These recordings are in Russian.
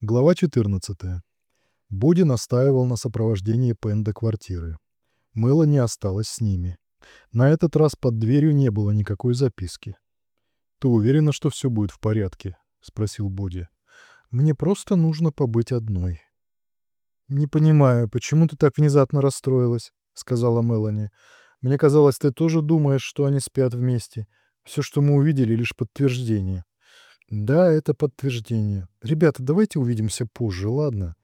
Глава 14. Боди настаивал на сопровождении Пен до квартиры. Мелани осталась с ними. На этот раз под дверью не было никакой записки. «Ты уверена, что все будет в порядке?» — спросил Боди. «Мне просто нужно побыть одной». «Не понимаю, почему ты так внезапно расстроилась?» — сказала Мелани. «Мне казалось, ты тоже думаешь, что они спят вместе. Все, что мы увидели, лишь подтверждение». «Да, это подтверждение. Ребята, давайте увидимся позже, ладно?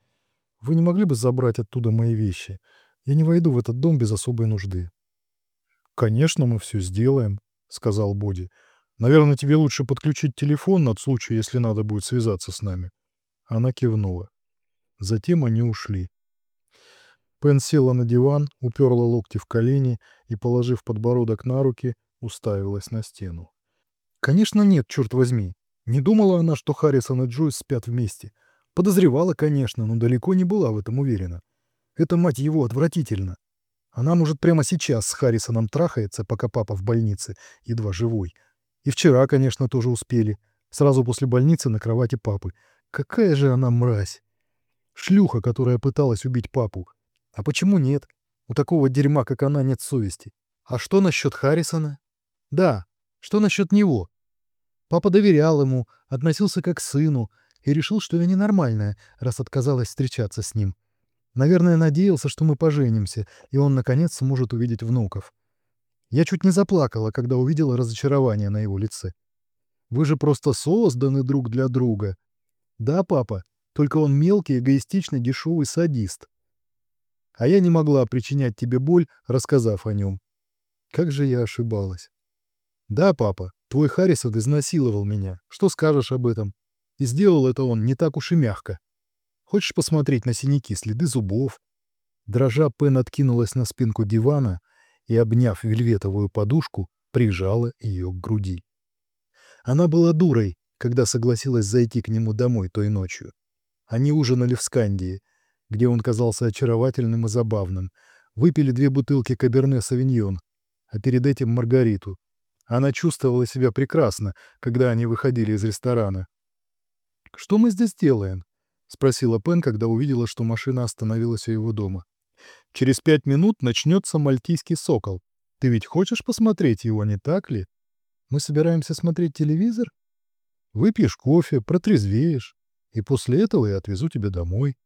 Вы не могли бы забрать оттуда мои вещи? Я не войду в этот дом без особой нужды». «Конечно, мы все сделаем», — сказал Боди. «Наверное, тебе лучше подключить телефон на случай, если надо будет связаться с нами». Она кивнула. Затем они ушли. Пен села на диван, уперла локти в колени и, положив подбородок на руки, уставилась на стену. «Конечно нет, черт возьми. Не думала она, что Харрисон и Джойс спят вместе. Подозревала, конечно, но далеко не была в этом уверена. Это, мать его, отвратительно. Она, может, прямо сейчас с Харрисоном трахается, пока папа в больнице, едва живой. И вчера, конечно, тоже успели. Сразу после больницы на кровати папы. Какая же она мразь! Шлюха, которая пыталась убить папу. А почему нет? У такого дерьма, как она, нет совести. А что насчет Харрисона? Да, что насчет него? Папа доверял ему, относился как к сыну и решил, что я ненормальная, раз отказалась встречаться с ним. Наверное, надеялся, что мы поженимся, и он, наконец, сможет увидеть внуков. Я чуть не заплакала, когда увидела разочарование на его лице. «Вы же просто созданы друг для друга». «Да, папа, только он мелкий, эгоистичный, дешевый садист. А я не могла причинять тебе боль, рассказав о нем. Как же я ошибалась. Да, папа, твой Харрисон изнасиловал меня. Что скажешь об этом? И сделал это он не так уж и мягко. Хочешь посмотреть на синяки, следы зубов? Дрожа, Пен откинулась на спинку дивана и, обняв вельветовую подушку, прижала ее к груди. Она была дурой, когда согласилась зайти к нему домой той ночью. Они ужинали в Скандии, где он казался очаровательным и забавным, выпили две бутылки Каберне-Савиньон, а перед этим Маргариту. Она чувствовала себя прекрасно, когда они выходили из ресторана. «Что мы здесь делаем?» — спросила Пен, когда увидела, что машина остановилась у его дома. «Через пять минут начнется мальтийский сокол. Ты ведь хочешь посмотреть его, не так ли? Мы собираемся смотреть телевизор? Выпьешь кофе, протрезвеешь, и после этого я отвезу тебя домой».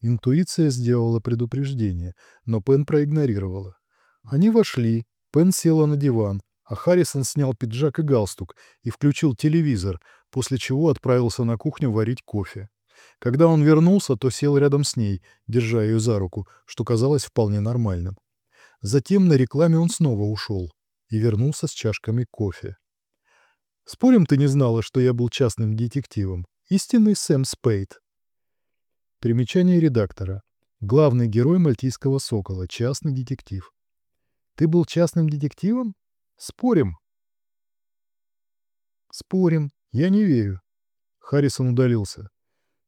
Интуиция сделала предупреждение, но Пен проигнорировала. Они вошли. Пен села на диван, а Харрисон снял пиджак и галстук и включил телевизор, после чего отправился на кухню варить кофе. Когда он вернулся, то сел рядом с ней, держа ее за руку, что казалось вполне нормальным. Затем на рекламе он снова ушел и вернулся с чашками кофе. «Спорим, ты не знала, что я был частным детективом? Истинный Сэм Спейд». Примечание редактора. Главный герой «Мальтийского сокола», частный детектив. «Ты был частным детективом? Спорим?» «Спорим. Я не верю». Харрисон удалился.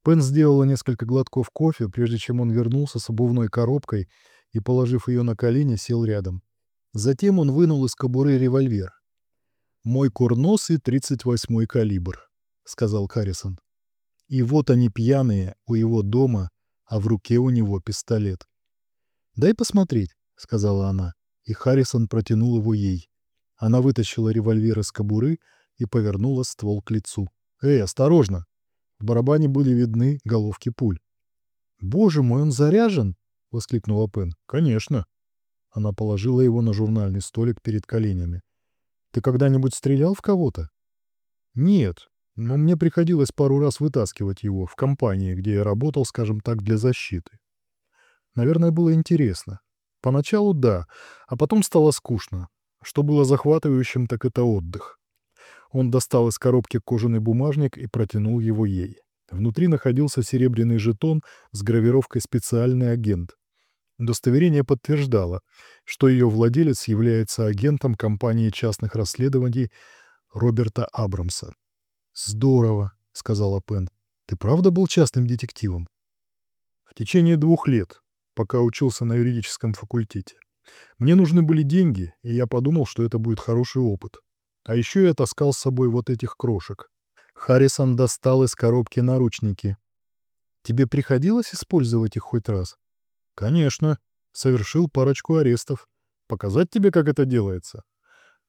Пен сделала несколько глотков кофе, прежде чем он вернулся с обувной коробкой и, положив ее на колени, сел рядом. Затем он вынул из кобуры револьвер. «Мой курносый 38-й калибр», — сказал Харрисон. И вот они пьяные у его дома, а в руке у него пистолет. «Дай посмотреть», — сказала она, и Харрисон протянул его ей. Она вытащила револьвер из кобуры и повернула ствол к лицу. «Эй, осторожно!» В барабане были видны головки пуль. «Боже мой, он заряжен!» — воскликнула Пен. «Конечно!» Она положила его на журнальный столик перед коленями. «Ты когда-нибудь стрелял в кого-то?» «Нет, но мне приходилось пару раз вытаскивать его в компании, где я работал, скажем так, для защиты. Наверное, было интересно. Поначалу да, а потом стало скучно. Что было захватывающим, так это отдых. Он достал из коробки кожаный бумажник и протянул его ей. Внутри находился серебряный жетон с гравировкой «Специальный агент». Удостоверение подтверждало, что ее владелец является агентом компании частных расследований Роберта Абрамса. «Здорово», — сказала Пен. «Ты правда был частным детективом?» «В течение двух лет, пока учился на юридическом факультете. Мне нужны были деньги, и я подумал, что это будет хороший опыт. А еще я таскал с собой вот этих крошек». Харрисон достал из коробки наручники. Тебе приходилось использовать их хоть раз? Конечно. Совершил парочку арестов. Показать тебе, как это делается?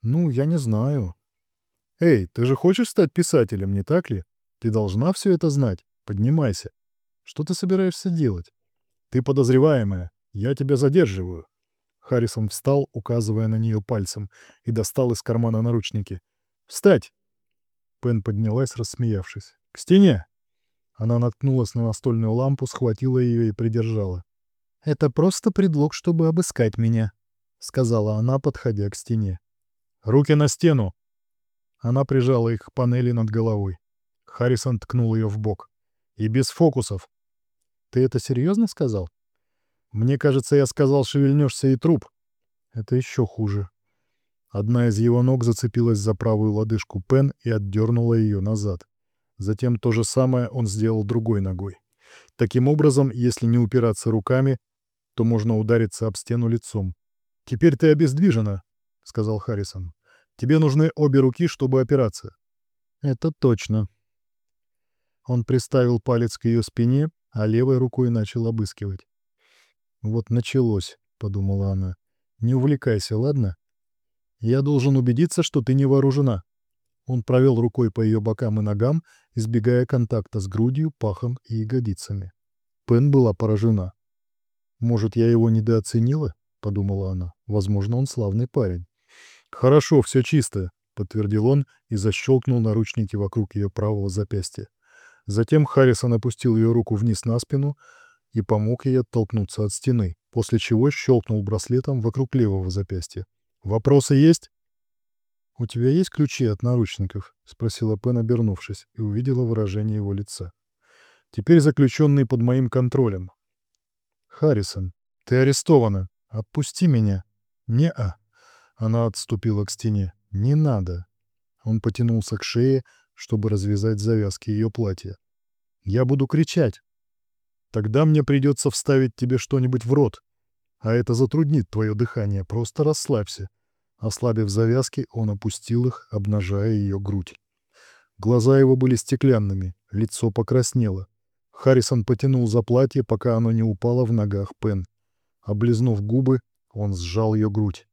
Ну, я не знаю. Эй, ты же хочешь стать писателем, не так ли? Ты должна все это знать. Поднимайся. Что ты собираешься делать? Ты подозреваемая. Я тебя задерживаю. Харрисон встал, указывая на нее пальцем, и достал из кармана наручники. «Встать!» Пен поднялась, рассмеявшись. «К стене!» Она наткнулась на настольную лампу, схватила ее и придержала. «Это просто предлог, чтобы обыскать меня», — сказала она, подходя к стене. «Руки на стену!» Она прижала их к панели над головой. Харрисон ткнул ее в бок. «И без фокусов!» «Ты это серьезно сказал?» «Мне кажется, я сказал, шевельнешься и труп». «Это еще хуже». Одна из его ног зацепилась за правую лодыжку Пен и отдернула ее назад. Затем то же самое он сделал другой ногой. Таким образом, если не упираться руками, то можно удариться об стену лицом. «Теперь ты обездвижена», — сказал Харрисон. «Тебе нужны обе руки, чтобы опираться». «Это точно». Он приставил палец к ее спине, а левой рукой начал обыскивать. «Вот началось», — подумала она. «Не увлекайся, ладно? Я должен убедиться, что ты не вооружена». Он провел рукой по ее бокам и ногам, избегая контакта с грудью, пахом и ягодицами. Пен была поражена. «Может, я его недооценила?» — подумала она. «Возможно, он славный парень». «Хорошо, все чисто», — подтвердил он и защелкнул наручники вокруг ее правого запястья. Затем Харрисон опустил ее руку вниз на спину и помог ей оттолкнуться от стены, после чего щелкнул браслетом вокруг левого запястья. «Вопросы есть?» «У тебя есть ключи от наручников?» — спросила Пен, обернувшись, и увидела выражение его лица. «Теперь заключенный под моим контролем. «Харрисон, ты арестована. Отпусти меня». «Не-а». Она отступила к стене. «Не надо». Он потянулся к шее, чтобы развязать завязки ее платья. «Я буду кричать. Тогда мне придется вставить тебе что-нибудь в рот. А это затруднит твое дыхание. Просто расслабься». Ослабив завязки, он опустил их, обнажая ее грудь. Глаза его были стеклянными, лицо покраснело. Харрисон потянул за платье, пока оно не упало в ногах Пен. Облизнув губы, он сжал ее грудь.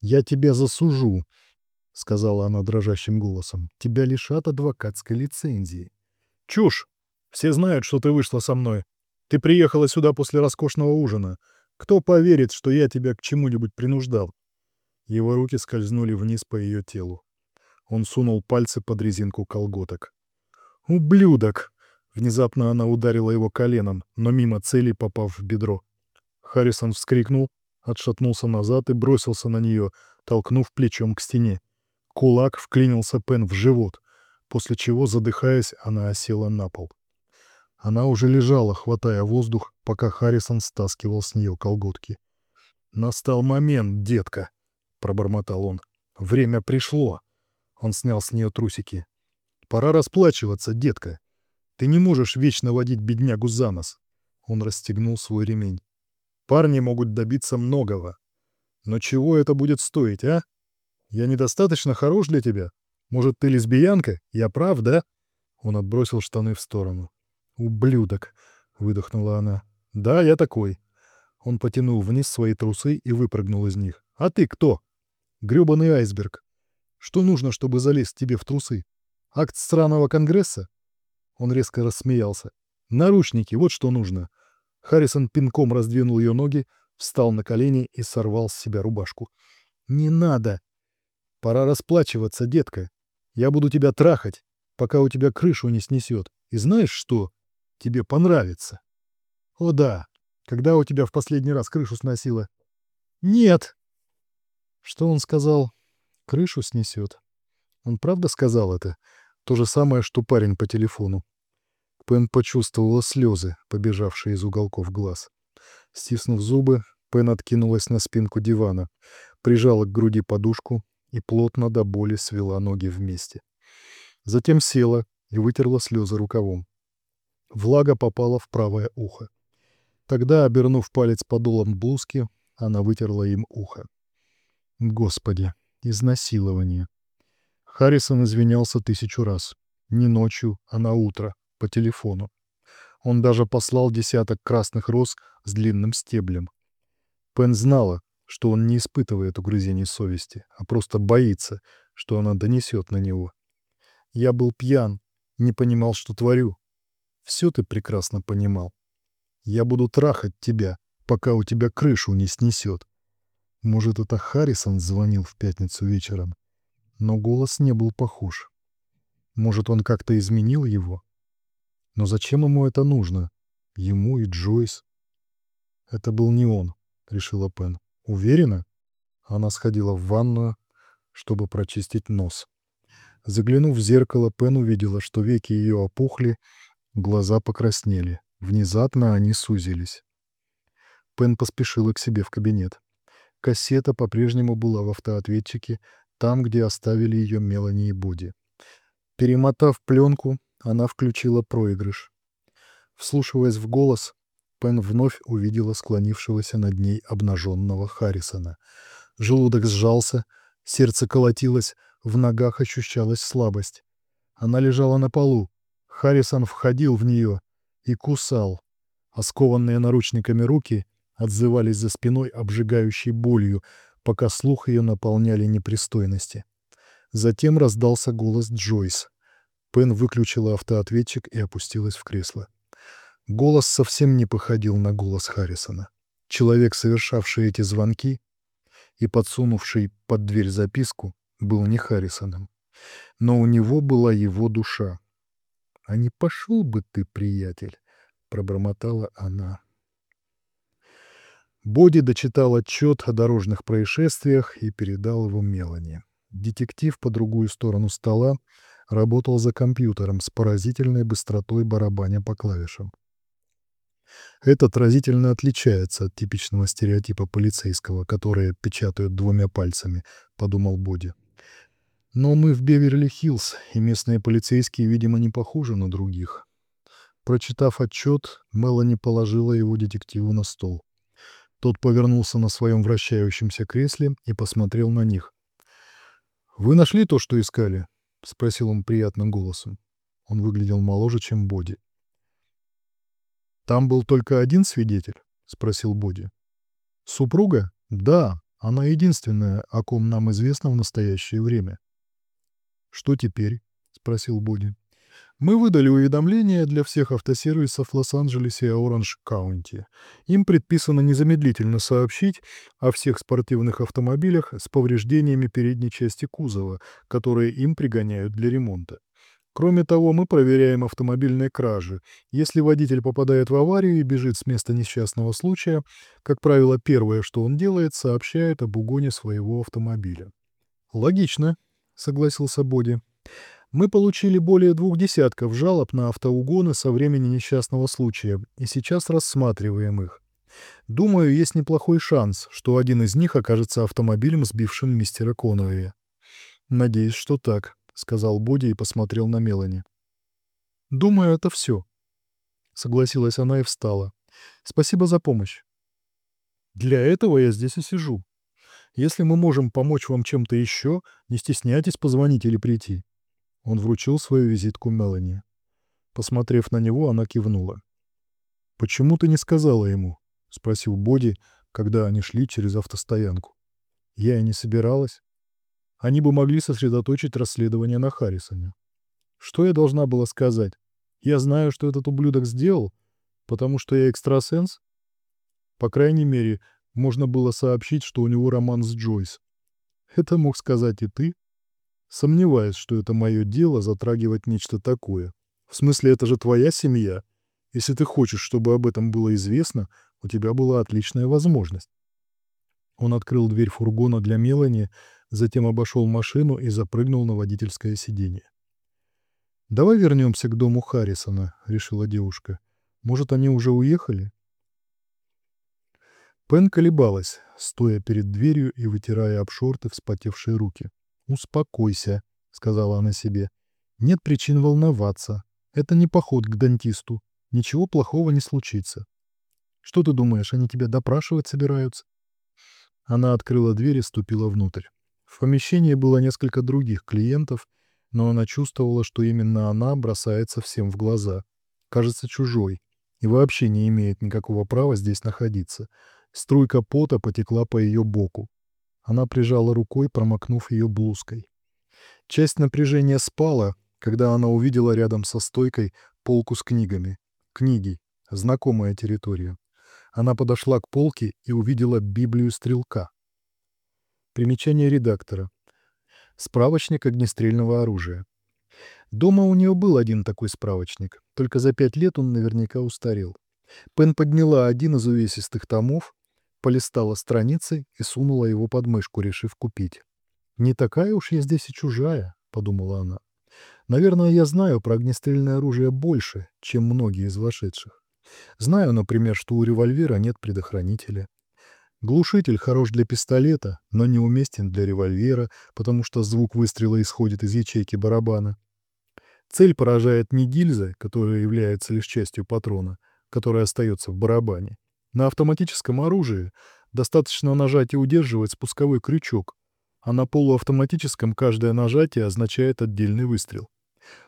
«Я тебя засужу», — сказала она дрожащим голосом. «Тебя лишат адвокатской лицензии». «Чушь! Все знают, что ты вышла со мной. Ты приехала сюда после роскошного ужина. Кто поверит, что я тебя к чему-нибудь принуждал?» Его руки скользнули вниз по ее телу. Он сунул пальцы под резинку колготок. «Ублюдок!» Внезапно она ударила его коленом, но мимо цели попав в бедро. Харрисон вскрикнул, отшатнулся назад и бросился на нее, толкнув плечом к стене. Кулак вклинился Пен в живот, после чего, задыхаясь, она осела на пол. Она уже лежала, хватая воздух, пока Харрисон стаскивал с нее колготки. «Настал момент, детка!» — пробормотал он. «Время пришло!» Он снял с нее трусики. «Пора расплачиваться, детка!» Ты не можешь вечно водить беднягу за нос. Он расстегнул свой ремень. Парни могут добиться многого. Но чего это будет стоить, а? Я недостаточно хорош для тебя? Может, ты лесбиянка? Я прав, да? Он отбросил штаны в сторону. «Ублюдок!» — выдохнула она. «Да, я такой». Он потянул вниз свои трусы и выпрыгнул из них. «А ты кто?» «Грёбаный айсберг. Что нужно, чтобы залезть тебе в трусы? Акт странного конгресса? Он резко рассмеялся. «Наручники, вот что нужно!» Харрисон пинком раздвинул ее ноги, встал на колени и сорвал с себя рубашку. «Не надо! Пора расплачиваться, детка. Я буду тебя трахать, пока у тебя крышу не снесет. И знаешь что? Тебе понравится!» «О да! Когда у тебя в последний раз крышу сносило?» «Нет!» Что он сказал? «Крышу снесет». Он правда сказал это? То же самое, что парень по телефону. Пен почувствовала слезы, побежавшие из уголков глаз. Стиснув зубы, Пен откинулась на спинку дивана, прижала к груди подушку и плотно до боли свела ноги вместе. Затем села и вытерла слезы рукавом. Влага попала в правое ухо. Тогда, обернув палец подолом блузки, она вытерла им ухо. Господи, изнасилование. Харрисон извинялся тысячу раз. Не ночью, а на утро, по телефону. Он даже послал десяток красных роз с длинным стеблем. Пен знала, что он не испытывает угрызений совести, а просто боится, что она донесет на него. Я был пьян, не понимал, что творю. Все ты прекрасно понимал. Я буду трахать тебя, пока у тебя крышу не снесет. Может, это Харрисон звонил в пятницу вечером, но голос не был похож. Может, он как-то изменил его? Но зачем ему это нужно? Ему и Джойс. Это был не он, решила Пен. Уверена? Она сходила в ванную, чтобы прочистить нос. Заглянув в зеркало, Пен увидела, что веки ее опухли, глаза покраснели. Внезапно они сузились. Пен поспешила к себе в кабинет. Кассета по-прежнему была в автоответчике, там, где оставили ее Мелани и Буди. Перемотав пленку, она включила проигрыш. Вслушиваясь в голос, Пен вновь увидела склонившегося над ней обнаженного Харрисона. Желудок сжался, сердце колотилось, в ногах ощущалась слабость. Она лежала на полу. Харрисон входил в нее и кусал. А наручниками руки отзывались за спиной обжигающей болью, пока слух ее наполняли непристойности. Затем раздался голос Джойс. Пен выключила автоответчик и опустилась в кресло. Голос совсем не походил на голос Харрисона. Человек, совершавший эти звонки и подсунувший под дверь записку, был не Харрисоном. Но у него была его душа. «А не пошел бы ты, приятель!» — пробормотала она. Боди дочитал отчет о дорожных происшествиях и передал его Мелани. Детектив по другую сторону стола работал за компьютером с поразительной быстротой барабаня по клавишам. Этот разительно отличается от типичного стереотипа полицейского, который печатают двумя пальцами, подумал Боди. Но мы в Беверли-Хиллз, и местные полицейские, видимо, не похожи на других. Прочитав отчет, Мелани положила его детективу на стол. Тот повернулся на своем вращающемся кресле и посмотрел на них. «Вы нашли то, что искали?» — спросил он приятным голосом. Он выглядел моложе, чем Боди. «Там был только один свидетель?» — спросил Боди. «Супруга? Да, она единственная, о ком нам известно в настоящее время». «Что теперь?» — спросил Боди. Мы выдали уведомления для всех автосервисов Лос-Анджелесе и Оранж-Каунти. Им предписано незамедлительно сообщить о всех спортивных автомобилях с повреждениями передней части кузова, которые им пригоняют для ремонта. Кроме того, мы проверяем автомобильные кражи. Если водитель попадает в аварию и бежит с места несчастного случая, как правило, первое, что он делает, сообщает об угоне своего автомобиля. «Логично», — согласился Боди. Мы получили более двух десятков жалоб на автоугоны со времени несчастного случая и сейчас рассматриваем их. Думаю, есть неплохой шанс, что один из них окажется автомобилем, сбившим мистера Конуэя. «Надеюсь, что так», — сказал Боди и посмотрел на Мелани. «Думаю, это все», — согласилась она и встала. «Спасибо за помощь». «Для этого я здесь и сижу. Если мы можем помочь вам чем-то еще, не стесняйтесь позвонить или прийти». Он вручил свою визитку Мелани. Посмотрев на него, она кивнула. «Почему ты не сказала ему?» — спросил Боди, когда они шли через автостоянку. «Я и не собиралась. Они бы могли сосредоточить расследование на Харрисоне. Что я должна была сказать? Я знаю, что этот ублюдок сделал, потому что я экстрасенс? По крайней мере, можно было сообщить, что у него роман с Джойс. Это мог сказать и ты, Сомневаюсь, что это мое дело затрагивать нечто такое. В смысле, это же твоя семья. Если ты хочешь, чтобы об этом было известно, у тебя была отличная возможность. Он открыл дверь фургона для Мелани, затем обошел машину и запрыгнул на водительское сиденье. «Давай вернемся к дому Харрисона», — решила девушка. «Может, они уже уехали?» Пен колебалась, стоя перед дверью и вытирая об шорты вспотевшие руки. «Успокойся», — сказала она себе. «Нет причин волноваться. Это не поход к дантисту. Ничего плохого не случится. Что ты думаешь, они тебя допрашивать собираются?» Она открыла дверь и ступила внутрь. В помещении было несколько других клиентов, но она чувствовала, что именно она бросается всем в глаза. Кажется чужой, и вообще не имеет никакого права здесь находиться. Струйка пота потекла по ее боку. Она прижала рукой, промокнув ее блузкой. Часть напряжения спала, когда она увидела рядом со стойкой полку с книгами. Книги. Знакомая территория. Она подошла к полке и увидела Библию стрелка. Примечание редактора. Справочник огнестрельного оружия. Дома у нее был один такой справочник, только за пять лет он наверняка устарел. Пен подняла один из увесистых томов, полистала страницы и сунула его под мышку, решив купить. «Не такая уж я здесь и чужая», — подумала она. «Наверное, я знаю про огнестрельное оружие больше, чем многие из вошедших. Знаю, например, что у револьвера нет предохранителя. Глушитель хорош для пистолета, но неуместен для револьвера, потому что звук выстрела исходит из ячейки барабана. Цель поражает не гильза, которая является лишь частью патрона, которая остается в барабане. На автоматическом оружии достаточно нажать и удерживать спусковой крючок, а на полуавтоматическом каждое нажатие означает отдельный выстрел.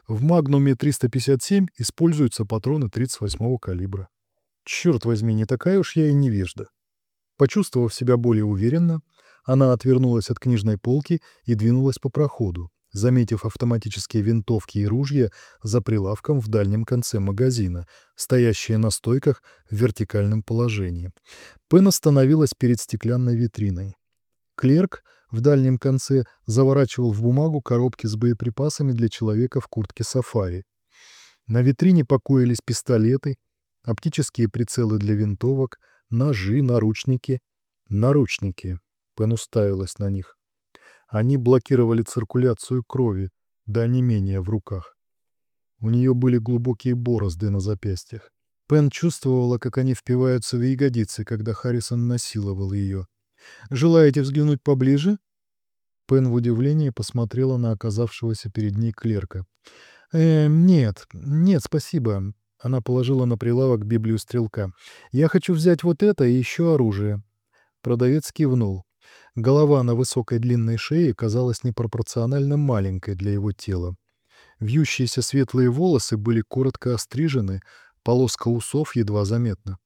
В «Магнуме 357» используются патроны 38-го калибра. Черт возьми, не такая уж я и невежда. Почувствовав себя более уверенно, она отвернулась от книжной полки и двинулась по проходу, заметив автоматические винтовки и ружья за прилавком в дальнем конце магазина, стоящие на стойках в вертикальном положении. Пен остановилась перед стеклянной витриной. Клерк в дальнем конце заворачивал в бумагу коробки с боеприпасами для человека в куртке сафари. На витрине покоились пистолеты, оптические прицелы для винтовок — Ножи, наручники. Наручники. Пен уставилась на них. Они блокировали циркуляцию крови, да не менее в руках. У нее были глубокие борозды на запястьях. Пен чувствовала, как они впиваются в ягодицы, когда Харрисон насиловал ее. «Желаете взглянуть поближе?» Пен в удивлении посмотрела на оказавшегося перед ней клерка. «Э, нет, нет, спасибо. Она положила на прилавок Библию стрелка. «Я хочу взять вот это и еще оружие». Продавец кивнул. Голова на высокой длинной шее казалась непропорционально маленькой для его тела. Вьющиеся светлые волосы были коротко острижены, полоска усов едва заметна.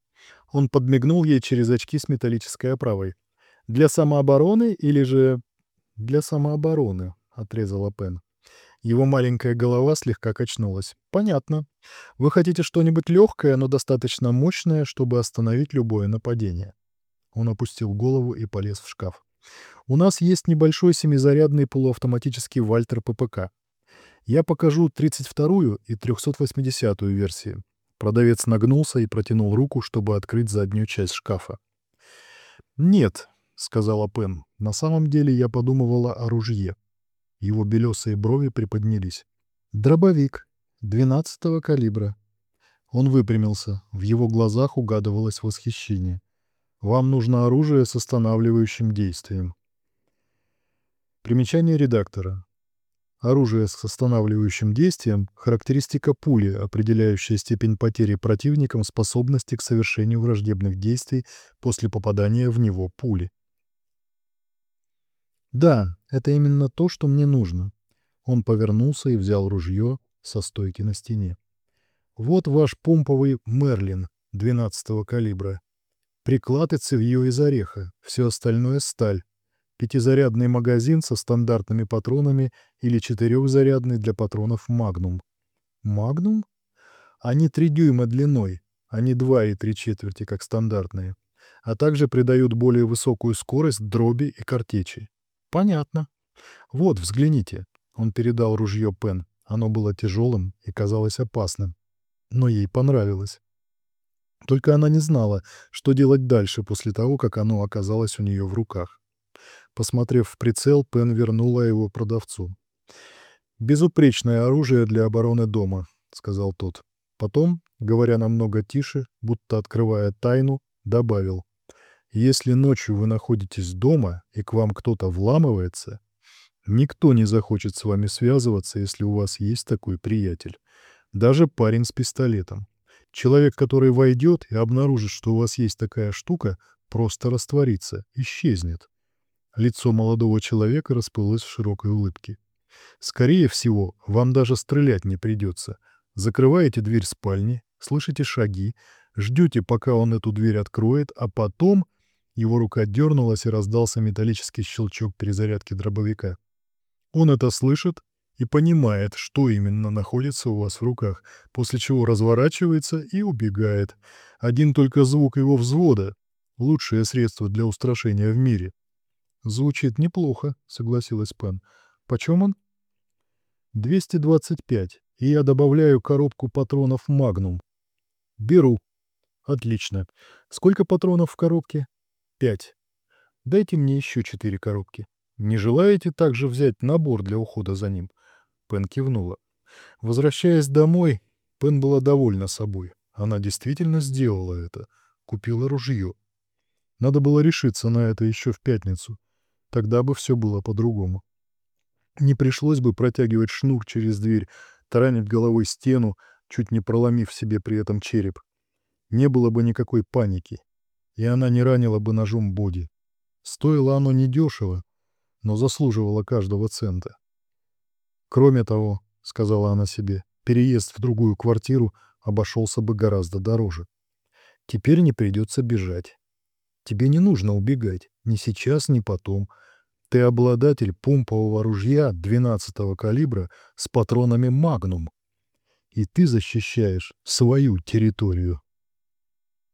Он подмигнул ей через очки с металлической оправой. «Для самообороны или же...» «Для самообороны», — отрезала Пен. Его маленькая голова слегка качнулась. «Понятно. Вы хотите что-нибудь легкое, но достаточно мощное, чтобы остановить любое нападение». Он опустил голову и полез в шкаф. «У нас есть небольшой семизарядный полуавтоматический Вальтер ППК. Я покажу 32-ю и 380-ю версии». Продавец нагнулся и протянул руку, чтобы открыть заднюю часть шкафа. «Нет», — сказала Пен, — «на самом деле я подумывала о ружье». Его белесые брови приподнялись. «Дробовик. двенадцатого калибра». Он выпрямился. В его глазах угадывалось восхищение. «Вам нужно оружие с останавливающим действием». Примечание редактора. Оружие с останавливающим действием — характеристика пули, определяющая степень потери противником способности к совершению враждебных действий после попадания в него пули. «Да, это именно то, что мне нужно». Он повернулся и взял ружье со стойки на стене. «Вот ваш помповый Марлин 12-го калибра. Приклад и цевьё из ореха, все остальное — сталь. Пятизарядный магазин со стандартными патронами или четырехзарядный для патронов «Магнум». «Магнум»? Они три дюйма длиной, а не два и три четверти, как стандартные, а также придают более высокую скорость дроби и картечи. «Понятно. Вот, взгляните». Он передал ружье Пен. Оно было тяжелым и казалось опасным. Но ей понравилось. Только она не знала, что делать дальше после того, как оно оказалось у нее в руках. Посмотрев в прицел, Пен вернула его продавцу. «Безупречное оружие для обороны дома», — сказал тот. Потом, говоря намного тише, будто открывая тайну, добавил. Если ночью вы находитесь дома и к вам кто-то вламывается, никто не захочет с вами связываться, если у вас есть такой приятель. Даже парень с пистолетом. Человек, который войдет и обнаружит, что у вас есть такая штука, просто растворится, исчезнет. Лицо молодого человека расплылось в широкой улыбке. Скорее всего, вам даже стрелять не придется. Закрываете дверь спальни, слышите шаги, Ждете, пока он эту дверь откроет, а потом... Его рука дернулась и раздался металлический щелчок перезарядки дробовика. Он это слышит и понимает, что именно находится у вас в руках, после чего разворачивается и убегает. Один только звук его взвода — лучшее средство для устрашения в мире. «Звучит неплохо», — согласилась Пен. «Почем он?» «225, и я добавляю коробку патронов «Магнум». «Беру». «Отлично. Сколько патронов в коробке?» «Пять. Дайте мне еще четыре коробки. Не желаете также взять набор для ухода за ним?» Пен кивнула. Возвращаясь домой, Пен была довольна собой. Она действительно сделала это. Купила ружье. Надо было решиться на это еще в пятницу. Тогда бы все было по-другому. Не пришлось бы протягивать шнур через дверь, таранить головой стену, чуть не проломив себе при этом череп. Не было бы никакой паники, и она не ранила бы ножом Боди. Стоило оно недешево, но заслуживало каждого цента. Кроме того, — сказала она себе, — переезд в другую квартиру обошелся бы гораздо дороже. Теперь не придется бежать. Тебе не нужно убегать, ни сейчас, ни потом. Ты обладатель помпового ружья 12-го калибра с патронами «Магнум». И ты защищаешь свою территорию.